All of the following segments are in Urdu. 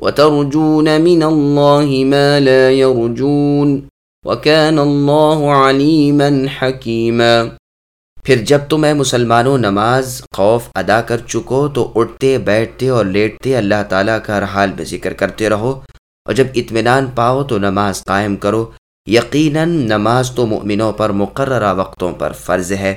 وترجون من الله ما لا يرجون وكان الله عليما حكيما۔ پھر جب تم اے مسلمانوں نماز خوف ادا کر چکو تو اٹھتے، بیٹھتے اور لیٹتے اللہ تعالیٰ کا ہر حال میں ذکر کرتے رہو۔ اور جب اطمینان پاؤ تو نماز قائم کرو۔ یقیناً نماز تو مؤمنوں پر مقررہ وقتوں پر فرض ہے۔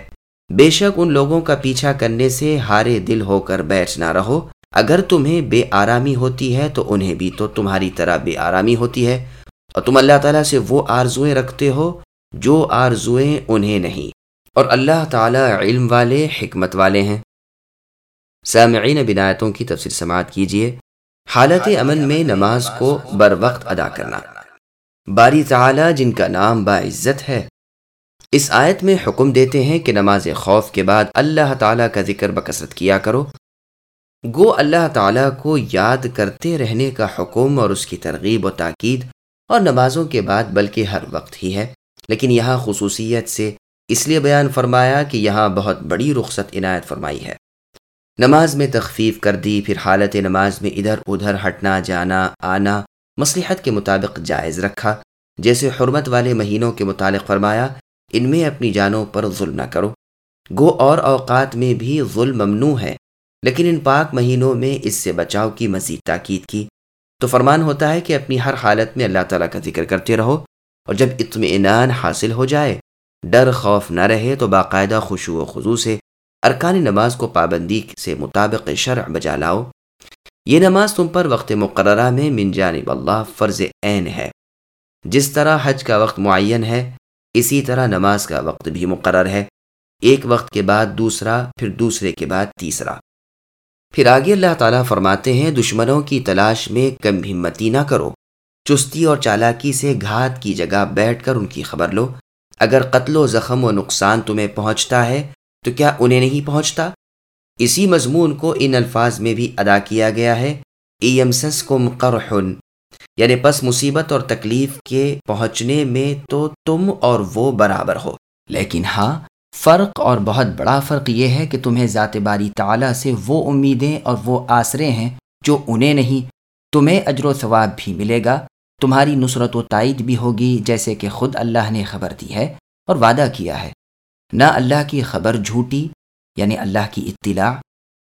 بے شک ان لوگوں کا پیچھا کرنے سے ہارے دل ہو کر بیٹھ نہ رہو۔ اگر تمہیں بے آرامی ہوتی ہے تو انہیں بھی تو تمہاری طرح بے آرامی ہوتی ہے۔ اور تم اللہ تعالیٰ سے وہ آرزویں رکھتے ہو جو آرزویں انہیں نہیں۔ اور اللہ تعالیٰ علم والے، حکمت والے ہیں۔ سامعین، بنایتوں کی تفصیل سماعت کیجیے۔ حالت امن میں نماز کو بر وقت ادا کرنا۔ باری تعالیٰ، جن کا نام باعزت ہے، اس آیت میں حکم دیتے ہیں کہ نماز خوف کے بعد اللہ تعالیٰ کا ذکر بکثرت کیا کرو۔ گو اللہ تعالیٰ کو یاد کرتے رہنے کا حکم اور اس کی ترغیب و تاکید اور نمازوں کے بعد بلکہ ہر وقت ہی ہے۔ لیکن یہاں خصوصیت سے اس لیے بیان فرمایا کہ یہاں بہت بڑی رخصت عنایت فرمائی ہے۔ نماز میں تخفیف کر دی، پھر حالت نماز میں ادھر ادھر ہٹنا، جانا، آنا، مصلحت کے مطابق جائز رکھا۔ جیسے حرمت والے مہینوں کے متعلق فرمایا، ان میں اپنی جانوں پر ظلم نہ کرو۔ گو اور اوقات میں بھی ظلم ممنوع ہے۔ لیکن ان پاک مہینوں میں اس سے بچاؤ کی مزید تاکید کی تو فرمان ہوتا ہے کہ اپنی ہر حالت میں اللہ تعالیٰ کا ذکر کرتے رہو اور جب اطمینان حاصل ہو جائے، ڈر خوف نہ رہے تو باقاعدہ خوشو و خضو سے ارکان نماز کو پابندی سے مطابق شرع بجا لاؤ۔ یہ نماز تم پر وقت مقررہ میں من جانب اللہ فرض عین ہے۔ جس طرح حج کا وقت معین ہے، اسی طرح نماز کا وقت بھی مقرر ہے۔ ایک وقت کے بعد دوسرا، پھر دوسرے کے بعد تیسرا۔ پھر آگے اللہ تعالیٰ فرماتے ہیں، دشمنوں کی تلاش میں کم ہمتی نہ کرو۔ چستی اور چالاکی سے گھات کی جگہ بیٹھ کر ان کی خبر لو۔ اگر قتل و زخم و نقصان تمہیں پہنچتا ہے، تو کیا انہیں نہیں پہنچتا؟ اسی مضمون کو ان الفاظ میں بھی ادا کیا گیا ہے۔ ایمسس کم قرحن یعنی پس مصیبت اور تکلیف کے پہنچنے میں تو تم اور وہ برابر ہو۔ لیکن ہاں فرق اور بہت بڑا فرق یہ ہے کہ تمہیں ذات باری تعالیٰ سے وہ امیدیں اور وہ آسرے ہیں جو انہیں نہیں، تمہیں اجر و ثواب بھی ملے گا، تمہاری نصرت و تائید بھی ہوگی جیسے کہ خود اللہ نے خبر دی ہے اور وعدہ کیا ہے۔ نہ اللہ کی خبر جھوٹی یعنی اللہ کی اطلاع،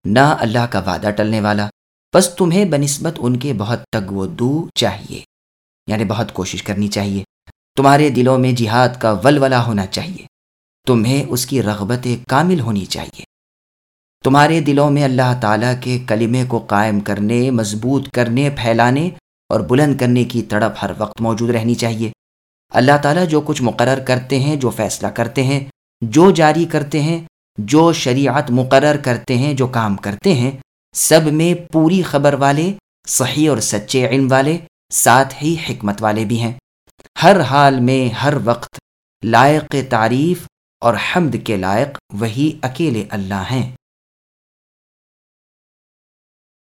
نہ اللہ کا وعدہ ٹلنے والا، بس تمہیں بنسبت ان کے بہت تگ و دو چاہیے یعنی بہت کوشش کرنی چاہیے، تمہارے دلوں میں جہاد کا ولولا ہونا چاہیے۔ تمہیں اس کی رغبت کامل ہونی چاہیے۔ تمہارے دلوں میں اللہ تعالیٰ کے کلمے کو قائم کرنے، مضبوط کرنے، پھیلانے اور بلند کرنے کی تڑپ ہر وقت موجود رہنی چاہیے۔ اللہ تعالیٰ جو کچھ مقرر کرتے ہیں، جو فیصلہ کرتے ہیں، جو جاری کرتے ہیں، جو شریعت مقرر کرتے ہیں، جو کام کرتے ہیں، سب میں پوری خبر والے، صحیح اور سچے علم والے، ساتھ ہی حکمت والے بھی ہیں۔ ہر حال میں، ہر وقت لائق تعریف اور حمد کے لائق وہی اکیلے اللہ ہیں۔